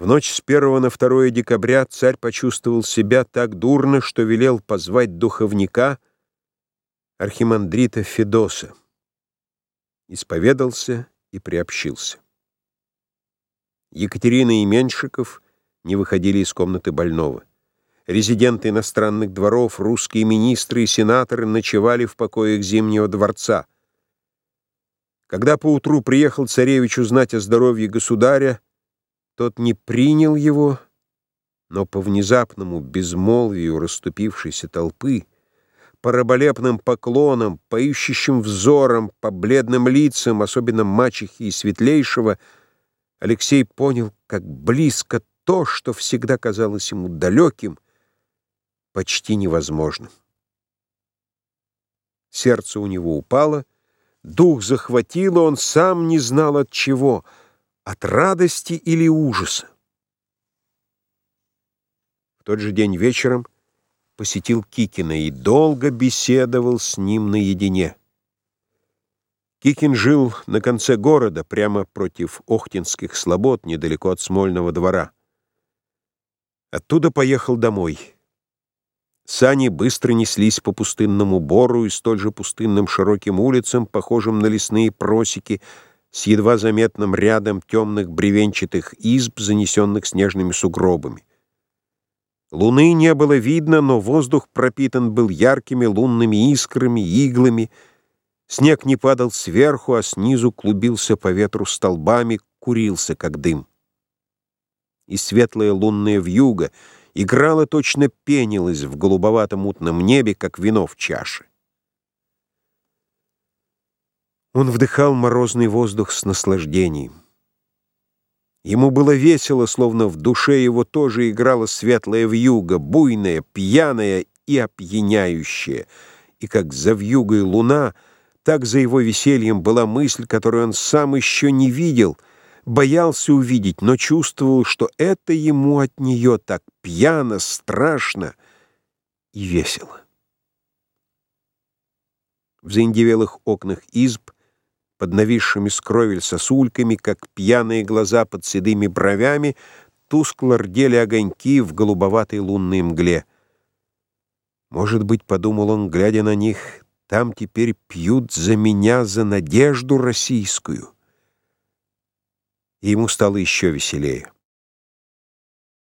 В ночь с 1 на 2 декабря царь почувствовал себя так дурно, что велел позвать духовника архимандрита Федоса. Исповедался и приобщился. Екатерина и Меньшиков не выходили из комнаты больного. Резиденты иностранных дворов, русские министры и сенаторы ночевали в покоях Зимнего дворца. Когда поутру приехал царевич узнать о здоровье государя, тот не принял его, но по внезапному безмолвию расступившейся толпы, по раболепным поклонам, по ищущим взорам, по бледным лицам, особенно мачехи и светлейшего, Алексей понял, как близко то, что всегда казалось ему далеким, почти невозможным. Сердце у него упало, дух захватило, он сам не знал от чего — от радости или ужаса. В тот же день вечером посетил Кикина и долго беседовал с ним наедине. Кикин жил на конце города, прямо против Охтинских слобод, недалеко от Смольного двора. Оттуда поехал домой. Сани быстро неслись по пустынному бору и столь же пустынным широким улицам, похожим на лесные просеки, с едва заметным рядом темных бревенчатых изб, занесенных снежными сугробами. Луны не было видно, но воздух пропитан был яркими лунными искрами, иглами. Снег не падал сверху, а снизу клубился по ветру столбами, курился, как дым. И светлая лунная вьюга играла, точно пенилась в голубовато-мутном небе, как вино в чаше. Он вдыхал морозный воздух с наслаждением. Ему было весело, словно в душе его тоже играла светлая вьюга, буйная, пьяная и опьяняющая. И как за вьюгой луна, так за его весельем была мысль, которую он сам еще не видел, боялся увидеть, но чувствовал, что это ему от нее так пьяно, страшно и весело. В заиндевелых окнах изб под нависшими скровель сосульками, как пьяные глаза под седыми бровями, тускло рдели огоньки в голубоватой лунной мгле. Может быть, подумал он, глядя на них, там теперь пьют за меня, за надежду российскую. И ему стало еще веселее.